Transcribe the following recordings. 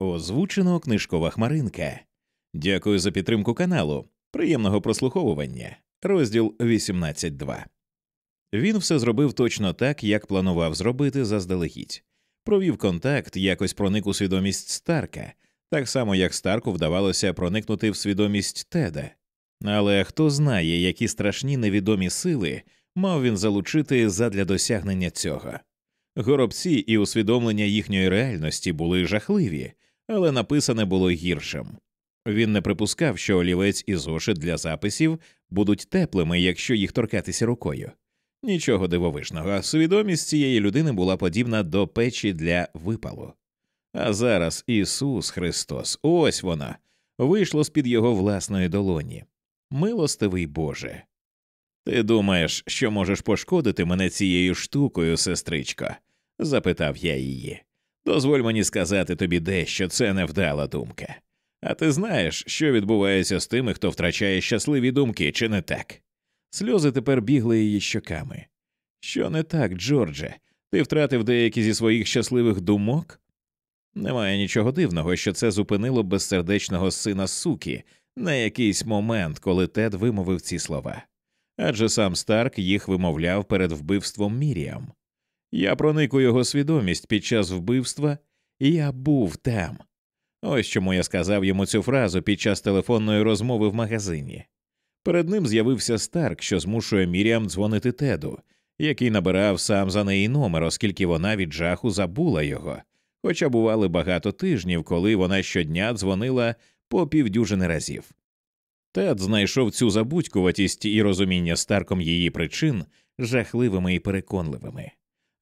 Озвучено книжкова хмаринка. Дякую за підтримку каналу. Приємного прослуховування. Розділ 18.2. Він все зробив точно так, як планував зробити заздалегідь. Провів контакт, якось проник у свідомість Старка, так само як Старку вдавалося проникнути в свідомість Теда. Але хто знає, які страшні невідомі сили мав він залучити задля досягнення цього. Горобці і усвідомлення їхньої реальності були жахливі, але написане було гіршим. Він не припускав, що олівець і зошит для записів будуть теплими, якщо їх торкатися рукою. Нічого дивовижного, свідомість цієї людини була подібна до печі для випалу. А зараз Ісус Христос, ось вона, вийшло з під його власної долоні. Милостивий Боже. Ти думаєш, що можеш пошкодити мене цією штукою, сестричко? запитав я її. Дозволь мені сказати тобі дещо, це невдала думка. А ти знаєш, що відбувається з тими, хто втрачає щасливі думки, чи не так? Сльози тепер бігли її щоками. Що не так, Джордже? Ти втратив деякі зі своїх щасливих думок? Немає нічого дивного, що це зупинило безсердечного сина суки на якийсь момент, коли Тед вимовив ці слова. Адже сам Старк їх вимовляв перед вбивством Міріам. Я проник у його свідомість під час вбивства, і я був там. Ось чому я сказав йому цю фразу під час телефонної розмови в магазині. Перед ним з'явився Старк, що змушує Міріам дзвонити Теду, який набирав сам за неї номер, оскільки вона від жаху забула його, хоча бували багато тижнів, коли вона щодня дзвонила по півдюжини разів. Тед знайшов цю забудькуватість і розуміння Старком її причин жахливими і переконливими.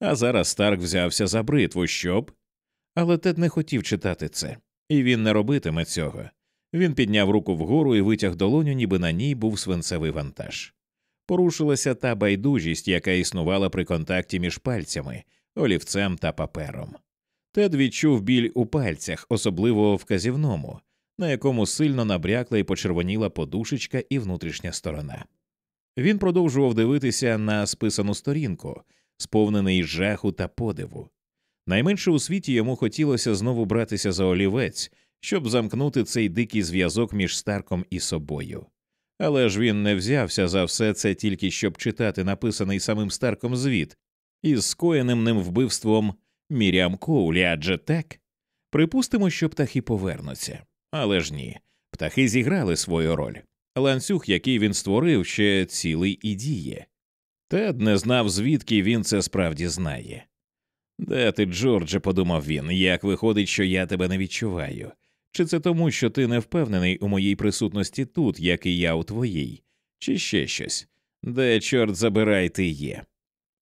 А зараз Старк взявся за бритву, щоб. Але Тед не хотів читати це, і він не робитиме цього. Він підняв руку вгору і витяг долоню, ніби на ній був свинцевий вантаж. Порушилася та байдужість, яка існувала при контакті між пальцями, олівцем та папером. Тед відчув біль у пальцях, особливо вказівному, на якому сильно набрякла і почервоніла подушечка і внутрішня сторона. Він продовжував дивитися на списану сторінку, сповнений жаху та подиву. Найменше у світі йому хотілося знову братися за олівець, щоб замкнути цей дикий зв'язок між Старком і собою. Але ж він не взявся за все це тільки щоб читати написаний самим Старком звіт із скоєним ним вбивством Мірям Коулі, адже так. Припустимо, що птахи повернуться. Але ж ні, птахи зіграли свою роль. Ланцюг, який він створив, ще цілий і діє. Тед не знав, звідки він це справді знає. Де ти, Джордже, подумав він, як виходить, що я тебе не відчуваю. Чи це тому, що ти не впевнений у моїй присутності тут, як і я у твоїй, чи ще щось? Де, чорт забирай, ти є?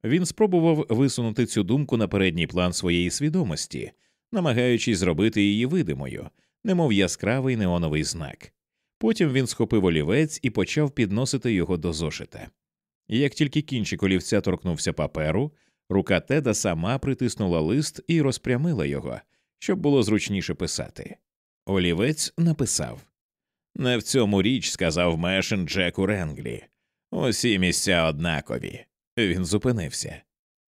Він спробував висунути цю думку на передній план своєї свідомості, намагаючись зробити її видимою, немов яскравий неоновий знак. Потім він схопив олівець і почав підносити його до зошита. Як тільки кінчик олівця торкнувся паперу, рука Теда сама притиснула лист і розпрямила його, щоб було зручніше писати. Олівець написав Не в цьому річ, сказав Мешен Джеку Ренглі. Усі місця однакові. Він зупинився.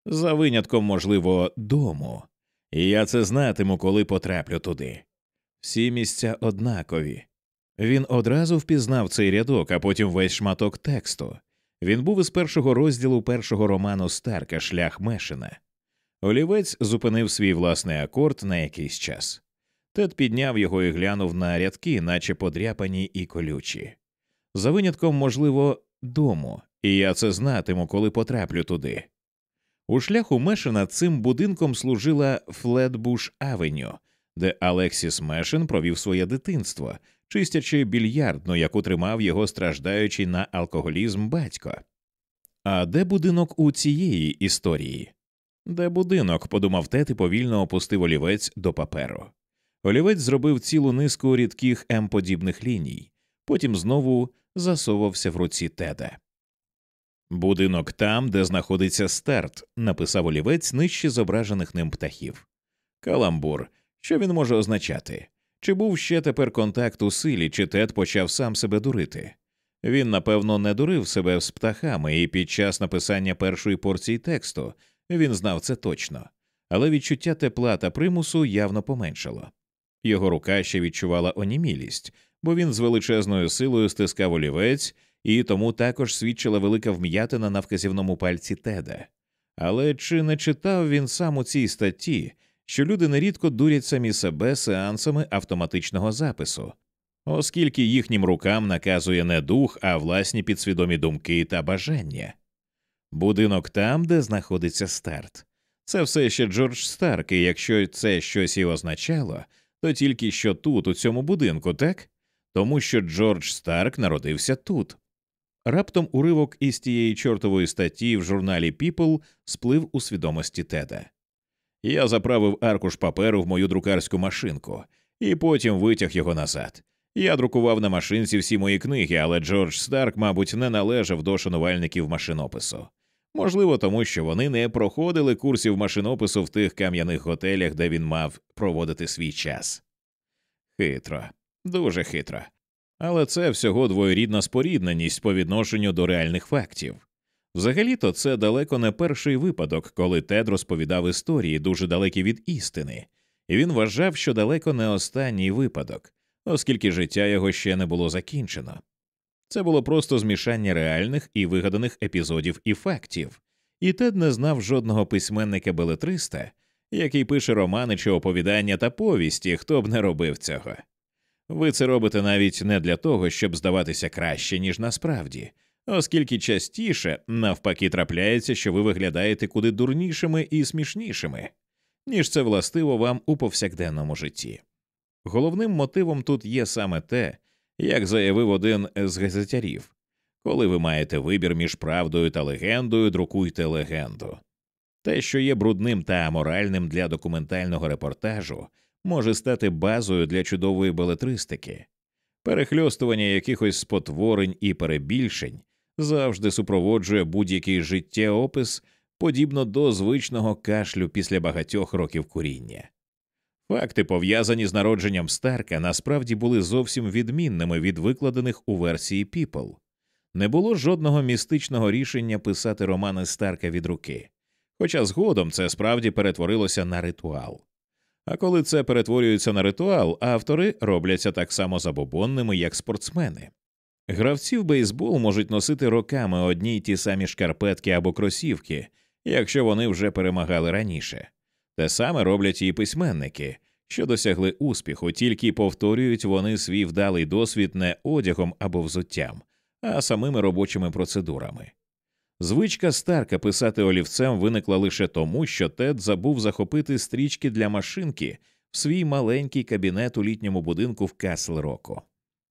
За винятком, можливо, дому, і я це знатиму, коли потраплю туди. Всі місця однакові. Він одразу впізнав цей рядок, а потім весь шматок тексту. Він був із першого розділу першого роману Старка Шлях Мешина. Олівець зупинив свій власний акорд на якийсь час. Тед підняв його і глянув на рядки, наче подряпані і колючі. За винятком, можливо, дому, і я це знатиму, коли потраплю туди. У шляху Мешина цим будинком служила Флетбуш Авеню, де Алексіс Мешин провів своє дитинство, чистячи більярдну, яку тримав його страждаючий на алкоголізм батько. А де будинок у цієї історії? Де будинок? подумав Тед і повільно опустив олівець до паперу. Олівець зробив цілу низку рідких М-подібних ліній, потім знову засовався в руці Теда. Будинок там, де знаходиться старт, написав олівець нижче зображених ним птахів. Каламбур, що він може означати? Чи був ще тепер контакт у силі, чи Тед почав сам себе дурити? Він, напевно, не дурив себе з птахами, і під час написання першої порції тексту він знав це точно, але відчуття тепла та примусу явно поменшало. Його рука ще відчувала онімілість, бо він з величезною силою стискав олівець, і тому також свідчила велика вм'ятина на вказівному пальці Теда. Але чи не читав він сам у цій статті, що люди нерідко дурять самі себе сеансами автоматичного запису, оскільки їхнім рукам наказує не дух, а власні підсвідомі думки та бажання? Будинок там, де знаходиться Старк. Це все ще Джордж Старк, і якщо це щось і означало, то тільки що тут, у цьому будинку, так? Тому що Джордж Старк народився тут. Раптом уривок із тієї чортової статті в журналі People сплив у свідомості Теда. Я заправив аркуш паперу в мою друкарську машинку і потім витяг його назад. Я друкував на машинці всі мої книги, але Джордж Старк, мабуть, не належав до шанувальників машинопису. Можливо, тому що вони не проходили курсів машинопису в тих кам'яних готелях, де він мав проводити свій час. Хитро, дуже хитро. Але це всього двоєрідна спорідненість по відношенню до реальних фактів. Взагалі-то це далеко не перший випадок, коли Тед розповідав історії дуже далекі від істини, і він вважав, що далеко не останній випадок, оскільки життя його ще не було закінчено. Це було просто змішання реальних і вигаданих епізодів і фактів, і Тед не знав жодного письменника белетриста, який пише романи чи оповідання та повісті, хто б не робив цього. Ви це робите навіть не для того, щоб здаватися краще, ніж насправді, оскільки частіше навпаки трапляється, що ви виглядаєте куди дурнішими і смішнішими, ніж це властиво вам у повсякденному житті. Головним мотивом тут є саме те, як заявив один з газетярів коли ви маєте вибір між правдою та легендою, друкуйте легенду. Те, що є брудним та аморальним для документального репортажу, може стати базою для чудової белетристики, перехльостування якихось спотворень і перебільшень завжди супроводжує будь-який життєопис подібно до звичного кашлю після багатьох років куріння. Факти, пов'язані з народженням Старка, насправді були зовсім відмінними від викладених у версії People. Не було жодного містичного рішення писати романи Старка від руки, хоча згодом це справді перетворилося на ритуал. А коли це перетворюється на ритуал, автори робляться так само забобонними, як спортсмени. Гравці в бейсбол можуть носити роками одні й ті самі шкарпетки або кросівки, якщо вони вже перемагали раніше. Те саме роблять і письменники, що досягли успіху, тільки повторюють вони свій вдалий досвід не одягом або взуттям, а самими робочими процедурами. Звичка Старка писати олівцем виникла лише тому, що Тед забув захопити стрічки для машинки в свій маленький кабінет у літньому будинку в Касл Року.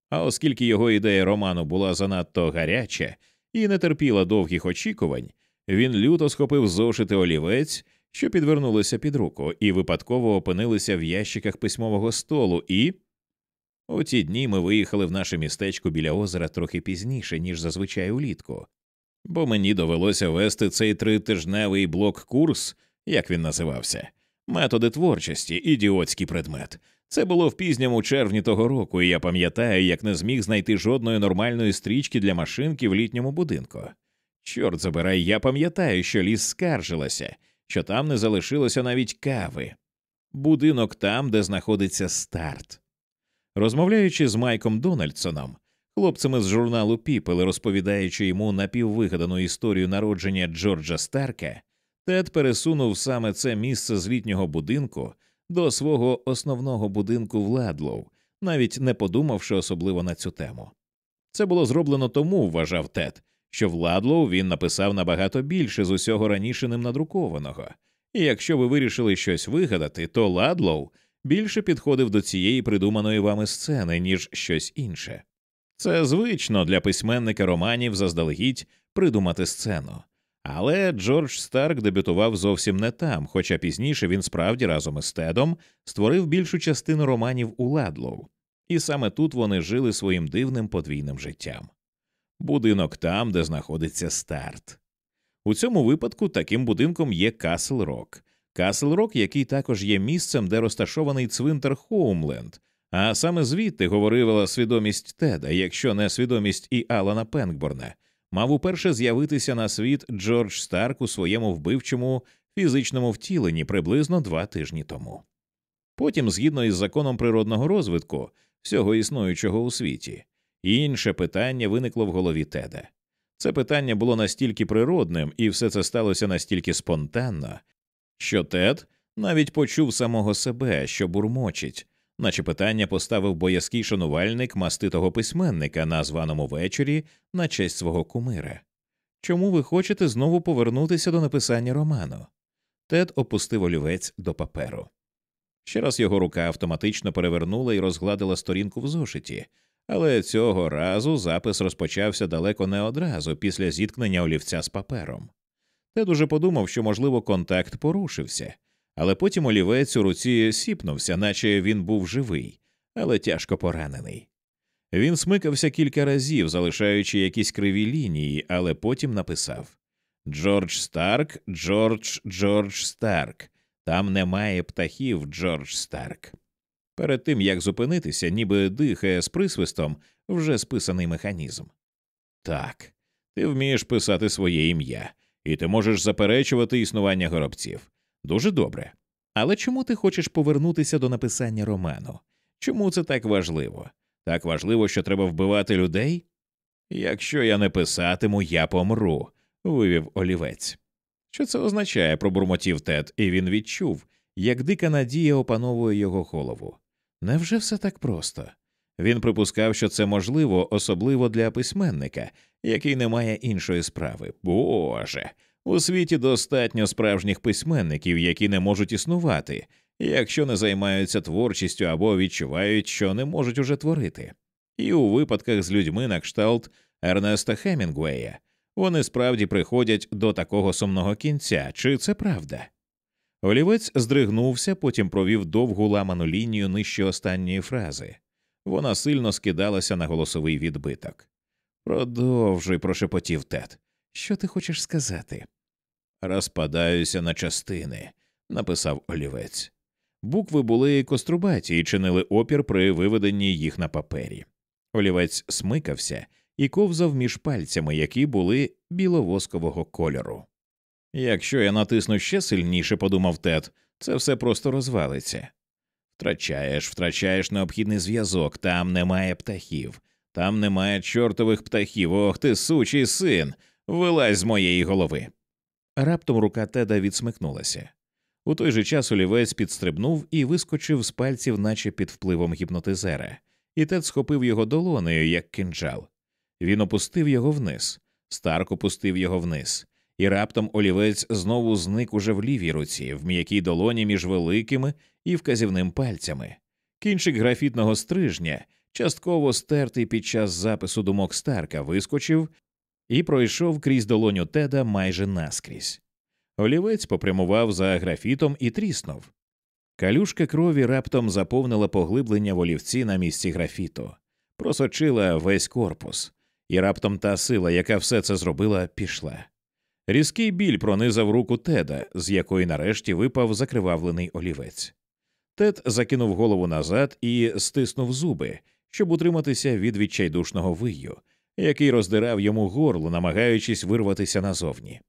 А оскільки його ідея роману була занадто гаряча і не терпіла довгих очікувань, він люто схопив зошити олівець, що підвернулися під руку, і випадково опинилися в ящиках письмового столу, і. У ті дні ми виїхали в наше містечко біля озера трохи пізніше, ніж зазвичай улітку, бо мені довелося вести цей тритижневий блок курс, як він називався, методи творчості, ідіотський предмет. Це було в пізньому червні того року, і я пам'ятаю, як не зміг знайти жодної нормальної стрічки для машинки в літньому будинку. Чорт забирай, я пам'ятаю, що ліс скаржилася, що там не залишилося навіть кави. Будинок там, де знаходиться старт. Розмовляючи з Майком Дональдсоном, хлопцем із журналу People, розповідаючи йому напіввигадану історію народження Джорджа Старка, Тед пересунув саме це місце з літнього будинку до свого основного будинку в Ладлоу, навіть не подумавши особливо на цю тему. Це було зроблено тому, вважав Тед, що в Ладлоу він написав набагато більше з усього раніше ним надрукованого, і якщо ви вирішили щось вигадати, то Ладлоу більше підходив до цієї придуманої вами сцени, ніж щось інше. Це звично для письменника романів заздалегідь придумати сцену. Але Джордж Старк дебютував зовсім не там, хоча пізніше він справді разом із Тедом створив більшу частину романів у Ладлоу, і саме тут вони жили своїм дивним подвійним життям. Будинок там, де знаходиться старт. У цьому випадку таким будинком є Касл Рок, Касл Рок, який також є місцем, де розташований цвинтар Хоумленд, а саме звідти говорила свідомість Теда, якщо не свідомість і Алана Пенгборна, мав уперше з'явитися на світ Джордж Старк у своєму вбивчому фізичному втіленні приблизно два тижні тому. Потім, згідно із законом природного розвитку, всього існуючого у світі, інше питання виникло в голові Теда. Це питання було настільки природним, і все це сталося настільки спонтанно, що Тед навіть почув самого себе, що бурмочить, наче питання поставив боязкий шанувальник маститого письменника на званому вечорі на честь свого кумира. Чому ви хочете знову повернутися до написання роману? Тед опустив олівець до паперу. Ще раз його рука автоматично перевернула і розгладила сторінку в зошиті, але цього разу запис розпочався далеко не одразу після зіткнення олівця з папером. Тед уже подумав, що, можливо, контакт порушився, але потім олівець у руці сіпнувся, наче він був живий, але тяжко поранений. Він смикався кілька разів, залишаючи якісь криві лінії, але потім написав Джордж Старк, Джордж Джордж Старк. Там немає птахів, Джордж Старк. Перед тим як зупинитися, ніби дихає з присвистом вже списаний механізм. Так, ти вмієш писати своє ім'я, і ти можеш заперечувати існування горобців. Дуже добре. Але чому ти хочеш повернутися до написання роману? Чому це так важливо? Так важливо, що треба вбивати людей? Якщо я не писатиму, я помру, вивів олівець. Що це означає, пробурмотів Тед, і він відчув, як дика надія опановує його голову. Невже все так просто? Він припускав, що це можливо, особливо для письменника, який не має іншої справи. Боже, у світі достатньо справжніх письменників, які не можуть існувати, якщо не займаються творчістю або відчувають, що не можуть уже творити. І у випадках з людьми на кшталт Ернеста Хемінгуея вони справді приходять до такого сумного кінця, чи це правда? Олівець здригнувся, потім провів довгу ламану лінію нижче останньої фрази. Вона сильно скидалася на голосовий відбиток. Продовжуй, прошепотів Тед. Що ти хочеш сказати? Розпадаюся на частини, написав олівець. Букви були кострубаті і чинили опір при виведенні їх на папері. Олівець смикався і ковзав між пальцями, які були біловоскового кольору. Якщо я натисну ще сильніше, подумав Тед, це все просто розвалиться. Втрачаєш, втрачаєш необхідний зв'язок, там немає птахів, там немає чортових птахів, ох ти сучий син, вилазь з моєї голови. Раптом рука Теда відсмикнулася. У той же час олівець підстрибнув і вискочив з пальців, наче під впливом гіпнотизера, і Тед схопив його долонею, як кинджал. Він опустив його вниз, Старк опустив його вниз, і раптом олівець знову зник уже в лівій руці, в м'якій долоні між великими і вказівним пальцями. Кінчик графітного стрижня, частково стертий під час запису думок Старка, вискочив і пройшов крізь долоню Теда майже наскрізь. Олівець попрямував за графітом і тріснув. Калюшка крові раптом заповнила поглиблення в олівці на місці графіту, просочила весь корпус, і раптом та сила, яка все це зробила, пішла. Різкий біль пронизав руку Теда, з якої нарешті випав закривавлений олівець. Тед закинув голову назад і стиснув зуби, щоб утриматися від відчайдушного вию, який роздирав йому горло, намагаючись вирватися назовні.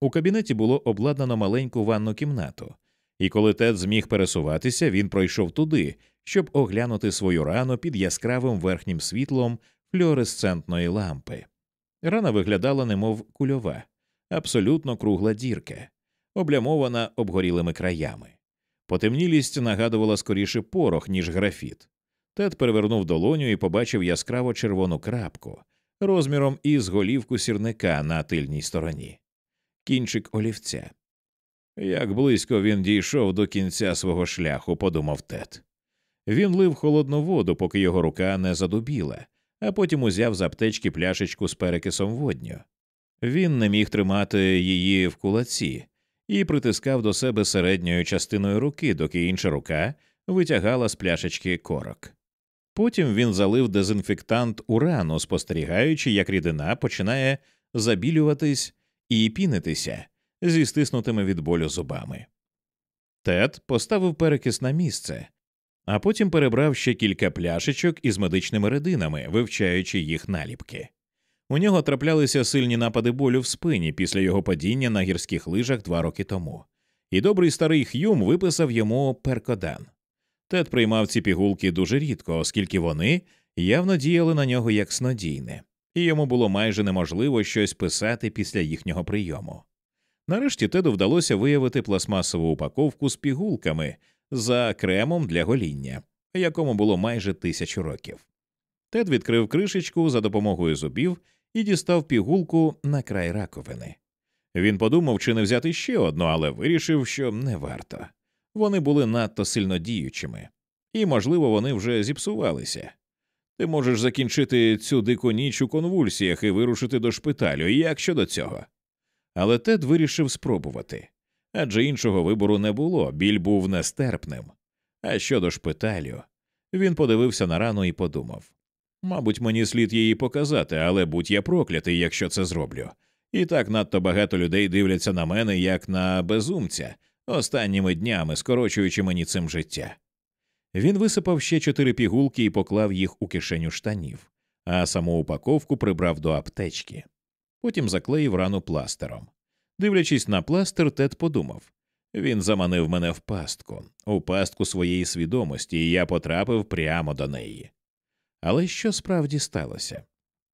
У кабінеті було обладнано маленьку ванну кімнату, і коли Тед зміг пересуватися, він пройшов туди, щоб оглянути свою рану під яскравим верхнім світлом флюоресцентної лампи. Рана виглядала немов кульова, абсолютно кругла дірка, облямована обгорілими краями. Потемнілість нагадувала скоріше порох, ніж графіт. Тед перевернув долоню і побачив яскраво червону крапку розміром із голівку сірника на тильній стороні, кінчик олівця. Як близько він дійшов до кінця свого шляху, подумав Тед. Він лив холодну воду, поки його рука не задубіла, а потім узяв з аптечки пляшечку з перекисом водню. Він не міг тримати її в кулаці і притискав до себе середньою частиною руки, доки інша рука витягала з пляшечки корок. Потім він залив дезінфектант у рану, спостерігаючи, як рідина починає забілюватись і пінитися зі стиснутими від болю зубами. Тед поставив перекис на місце, а потім перебрав ще кілька пляшечок із медичними рединами, вивчаючи їх наліпки. У нього траплялися сильні напади болю в спині після його падіння на гірських лижах два роки тому, і добрий старий Х'юм виписав йому перкодан. Тед приймав ці пігулки дуже рідко, оскільки вони явно діяли на нього як снодійне, і йому було майже неможливо щось писати після їхнього прийому. Нарешті Теду вдалося виявити пластмасову упаковку з пігулками за кремом для гоління, якому було майже тисячу років. Тед відкрив кришечку за допомогою зубів і дістав пігулку на край раковини. Він подумав, чи не взяти ще одну, але вирішив, що не варто. Вони були надто сильно діючими, і, можливо, вони вже зіпсувалися. Ти можеш закінчити цю дику ніч у конвульсіях і вирушити до шпиталю, як щодо цього. Але Тед вирішив спробувати адже іншого вибору не було, біль був нестерпним. А щодо шпиталю, він подивився на рану і подумав мабуть, мені слід її показати, але будь я проклятий, якщо це зроблю. І так надто багато людей дивляться на мене як на безумця, останніми днями скорочуючи мені цим життя. Він висипав ще чотири пігулки і поклав їх у кишеню штанів, а саму упаковку прибрав до аптечки. Потім заклеїв рану пластером. Дивлячись на пластир, Тед подумав він заманив мене в пастку, у пастку своєї свідомості, і я потрапив прямо до неї. Але що справді сталося?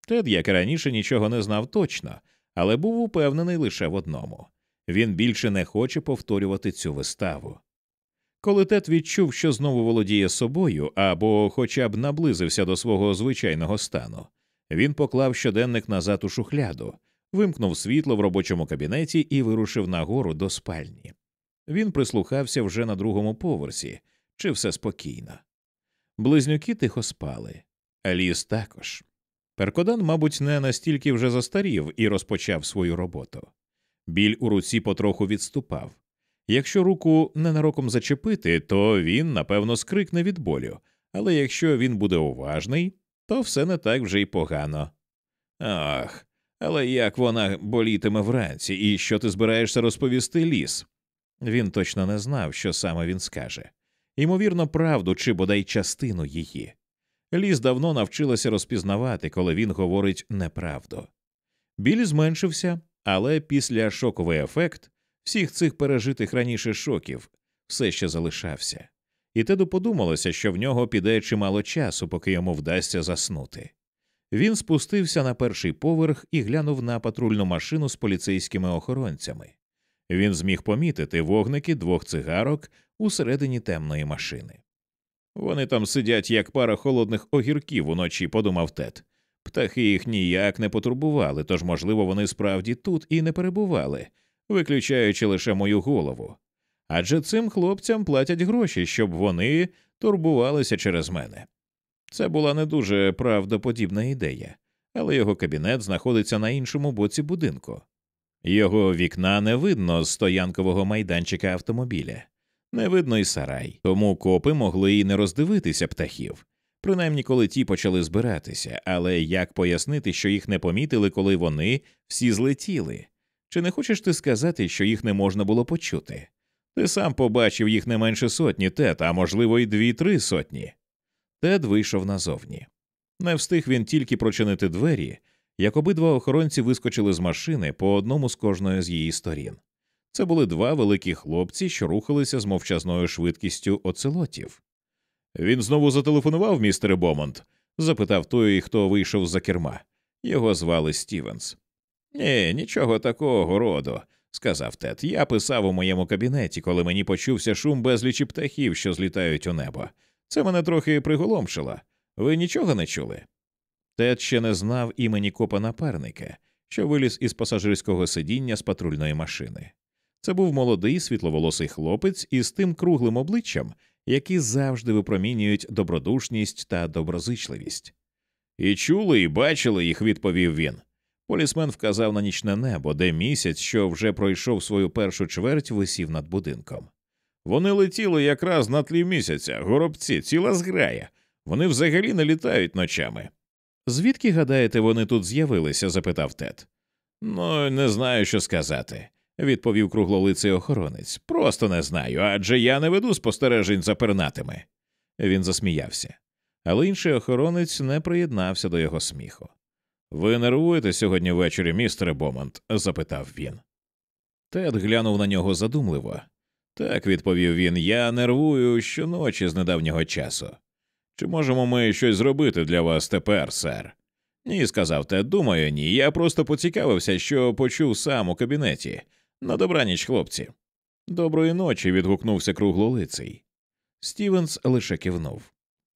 Тед, як і раніше, нічого не знав точно, але був упевнений лише в одному він більше не хоче повторювати цю виставу. Коли Тед відчув, що знову володіє собою або хоча б наблизився до свого звичайного стану, він поклав щоденник назад у шухляду, вимкнув світло в робочому кабінеті і вирушив нагору до спальні. Він прислухався вже на другому поверсі, чи все спокійно. Близнюки тихо спали, ліс також. Перкодан, мабуть, не настільки вже застарів і розпочав свою роботу. Біль у руці потроху відступав. Якщо руку ненароком зачепити, то він, напевно, скрикне від болю, але якщо він буде уважний, то все не так вже й погано. Ах, але як вона болітиме вранці, і що ти збираєшся розповісти ліс? Він точно не знав, що саме він скаже ймовірно, правду чи бодай частину її. Ліс давно навчилася розпізнавати, коли він говорить неправду. Біль зменшився, але після шоковий ефект всіх цих пережитих раніше шоків все ще залишався, і Теду подумалося, що в нього піде чимало часу, поки йому вдасться заснути. Він спустився на перший поверх і глянув на патрульну машину з поліцейськими охоронцями. Він зміг помітити вогники двох цигарок усередині темної машини. Вони там сидять, як пара холодних огірків уночі, подумав Тед. Птахи їх ніяк не потурбували, тож, можливо, вони справді тут і не перебували, виключаючи лише мою голову. Адже цим хлопцям платять гроші, щоб вони турбувалися через мене. Це була не дуже правдоподібна ідея, але його кабінет знаходиться на іншому боці будинку. Його вікна не видно з стоянкового майданчика автомобіля, не видно й сарай, тому копи могли й не роздивитися птахів, принаймні коли ті почали збиратися, але як пояснити, що їх не помітили, коли вони всі злетіли? Чи не хочеш ти сказати, що їх не можна було почути? Ти сам побачив їх не менше сотні тет, а можливо, й дві-три сотні. Тед вийшов назовні. Не встиг він тільки прочинити двері, як обидва охоронці вискочили з машини по одному з кожної з її сторін. Це були два великі хлопці, що рухалися з мовчазною швидкістю оцелотів. Він знову зателефонував, містере Бомонд? запитав той, хто вийшов за керма. Його звали Стівенс. Ні, нічого такого роду, сказав Тед. Я писав у моєму кабінеті, коли мені почувся шум безлічі птахів, що злітають у небо. Це мене трохи приголомшило. Ви нічого не чули? Тед ще не знав імені копа напарника, що виліз із пасажирського сидіння з патрульної машини. Це був молодий світловолосий хлопець із тим круглим обличчям, які завжди випромінюють добродушність та доброзичливість. І чули, і бачили їх, відповів він. Полісмен вказав на нічне небо, де місяць, що вже пройшов свою першу чверть, висів над будинком. Вони летіли якраз на тлі місяця, горобці, ціла зграя. Вони взагалі не літають ночами. Звідки, гадаєте, вони тут з'явилися? запитав Тед. Ну, не знаю, що сказати відповів круглолиций охоронець. Просто не знаю, адже я не веду спостережень за пернатими. Він засміявся, але інший охоронець не приєднався до його сміху. Ви нервуєте сьогодні ввечері, містере Бомонт? запитав він. Тед глянув на нього задумливо. Так, відповів він, я нервую щоночі з недавнього часу. Чи можемо ми щось зробити для вас тепер, сер? Ні, сказав Тед, думаю, ні. Я просто поцікавився, що почув сам у кабінеті. На добраніч, хлопці. Доброї ночі. відгукнувся круглолиций. Стівенс лише кивнув.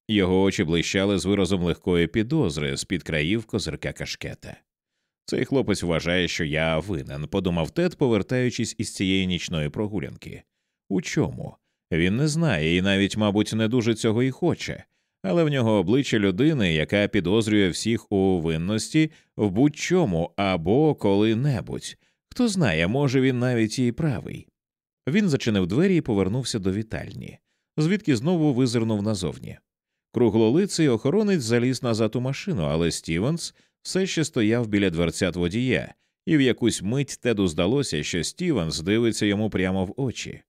Його очі блищали з виразом легкої підозри з під країв козирка кашкета. Цей хлопець вважає, що я винен, подумав Тед, повертаючись із цієї нічної прогулянки. У чому? Він не знає і навіть, мабуть, не дуже цього і хоче, але в нього обличчя людини, яка підозрює всіх у винності в будь-чому або коли-небудь. Хто знає, може він навіть і правий. Він зачинив двері і повернувся до вітальні, звідки знову визирнув назовні. Круглолиций охоронець заліз назад у машину, але Стівенс все ще стояв біля дверцят водія, і в якусь мить Теду здалося, що Стівенс дивиться йому прямо в очі.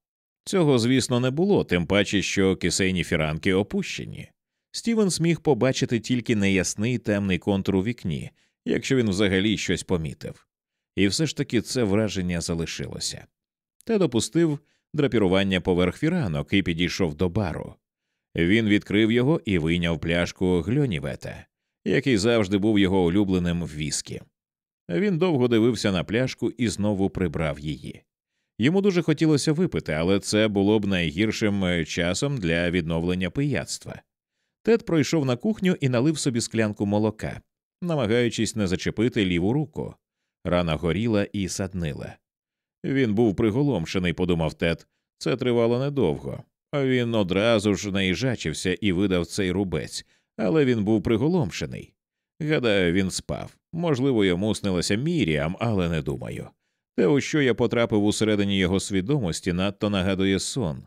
Цього, звісно, не було, тим паче, що кисейні фіранки опущені. Стівенс міг побачити тільки неясний темний контур у вікні, якщо він взагалі щось помітив. І все ж таки це враження залишилося. Тед опустив драпірування поверх фіранок і підійшов до бару. Він відкрив його і вийняв пляшку гльонівета, який завжди був його улюбленим в віскі. Він довго дивився на пляшку і знову прибрав її. Йому дуже хотілося випити, але це було б найгіршим часом для відновлення пияцтва. Тед пройшов на кухню і налив собі склянку молока, намагаючись не зачепити ліву руку. Рана горіла і саднила. Він був приголомшений, подумав Тед. Це тривало недовго. Він одразу ж наїжачився і видав цей рубець, але він був приголомшений. Гадаю, він спав. Можливо, йому снилася Міріам, але не думаю. Те, у що я потрапив усередині його свідомості, надто нагадує сон.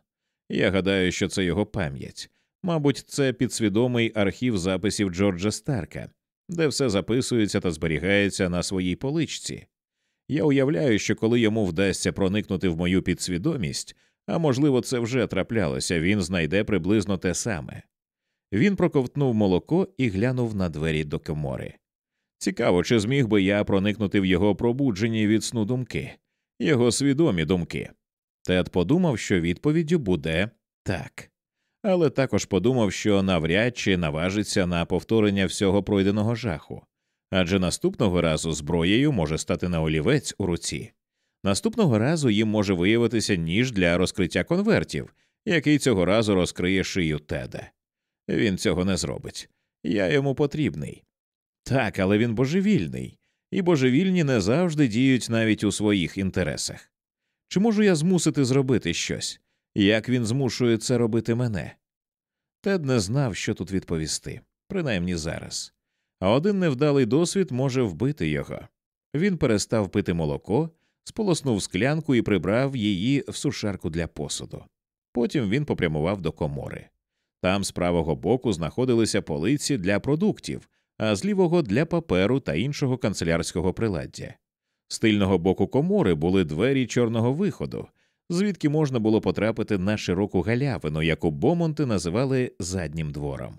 Я гадаю, що це його пам'ять. Мабуть, це підсвідомий архів записів Джорджа Старка, де все записується та зберігається на своїй поличці. Я уявляю, що коли йому вдасться проникнути в мою підсвідомість, а можливо, це вже траплялося, він знайде приблизно те саме. Він проковтнув молоко і глянув на двері до комори. Цікаво, чи зміг би я проникнути в його пробуджені від сну думки, його свідомі думки. Тед подумав, що відповіддю буде так, але також подумав, що навряд чи наважиться на повторення всього пройденого жаху, адже наступного разу зброєю може стати на олівець у руці. Наступного разу їм може виявитися ніж для розкриття конвертів, який цього разу розкриє шию теда. Він цього не зробить. Я йому потрібний. Так, але він божевільний, і божевільні не завжди діють навіть у своїх інтересах. Чи можу я змусити зробити щось? Як він змушує це робити мене? Тед не знав, що тут відповісти, принаймні зараз. А один невдалий досвід може вбити його. Він перестав пити молоко, сполоснув склянку і прибрав її в сушарку для посуду. Потім він попрямував до комори. Там з правого боку знаходилися полиці для продуктів, а з лівого для паперу та іншого канцелярського приладдя. З тильного боку комори були двері чорного виходу, звідки можна було потрапити на широку галявину, яку Бомонти називали заднім двором.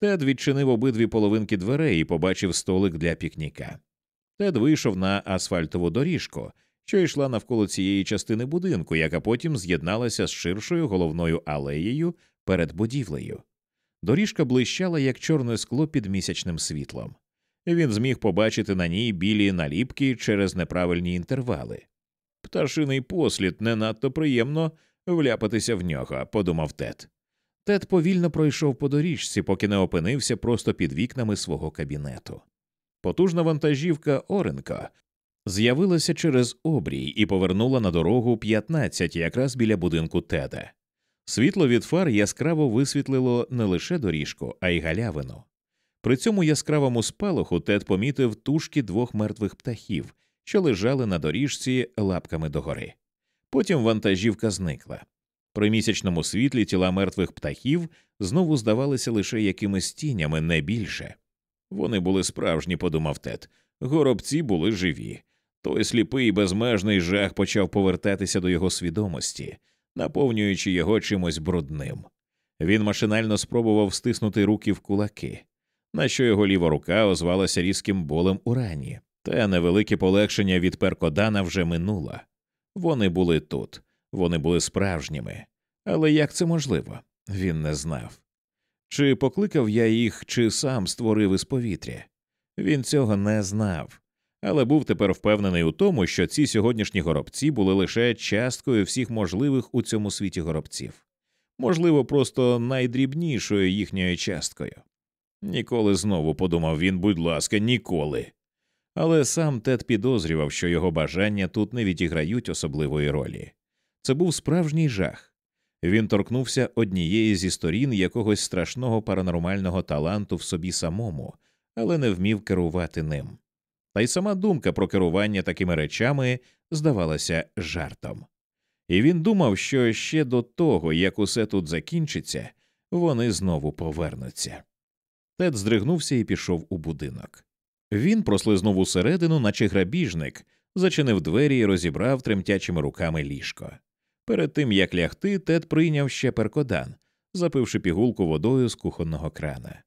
Тед відчинив обидві половинки дверей і побачив столик для пікніка. Тед вийшов на асфальтову доріжку, що йшла навколо цієї частини будинку, яка потім з'єдналася з ширшою головною алеєю перед будівлею. Доріжка блищала, як чорне скло під місячним світлом. Він зміг побачити на ній білі наліпки через неправильні інтервали. Пташиний послід не надто приємно вляпатися в нього, подумав Тед. Тед повільно пройшов по доріжці, поки не опинився просто під вікнами свого кабінету. Потужна вантажівка Оренка з'явилася через обрій і повернула на дорогу 15 якраз біля будинку Теда. Світло від фар яскраво висвітлило не лише доріжку, а й галявину. При цьому яскравому спалаху Тед помітив тушки двох мертвих птахів, що лежали на доріжці лапками догори. Потім вантажівка зникла. При місячному світлі тіла мертвих птахів знову здавалися лише якимись тінями, не більше. Вони були справжні, подумав Тед. Горобці були живі. Той сліпий безмежний жах почав повертатися до його свідомості, наповнюючи його чимось брудним. Він машинально спробував стиснути руки в кулаки, на що його ліва рука озвалася різким болем у рані, та невелике полегшення від перкодана вже минуло. Вони були тут, Вони були справжніми. Але як це можливо? Він не знав. Чи покликав я їх, чи сам створив із повітря? Він цього не знав, але був тепер впевнений у тому, що ці сьогоднішні горобці були лише часткою всіх можливих у цьому світі горобців, можливо, просто найдрібнішою їхньою часткою. Ніколи знову подумав він, будь ласка, ніколи. Але сам Тед підозрював, що його бажання тут не відіграють особливої ролі. Це був справжній жах. Він торкнувся однієї зі сторін якогось страшного паранормального таланту в собі самому, але не вмів керувати ним. Та й сама думка про керування такими речами здавалася жартом. І він думав, що ще до того, як усе тут закінчиться, вони знову повернуться. Тед здригнувся і пішов у будинок. Він прослизнув усередину, наче грабіжник, зачинив двері і розібрав тремтячими руками ліжко. Перед тим як лягти, Тед прийняв ще перкодан, запивши пігулку водою з кухонного крана.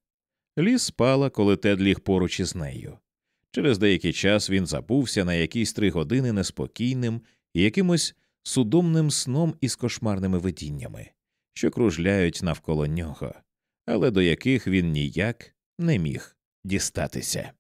Ліс спала, коли Тед ліг поруч із нею. Через деякий час він забувся на якісь три години неспокійним і якимось судомним сном із кошмарними видіннями, що кружляють навколо нього, але до яких він ніяк не міг дістатися.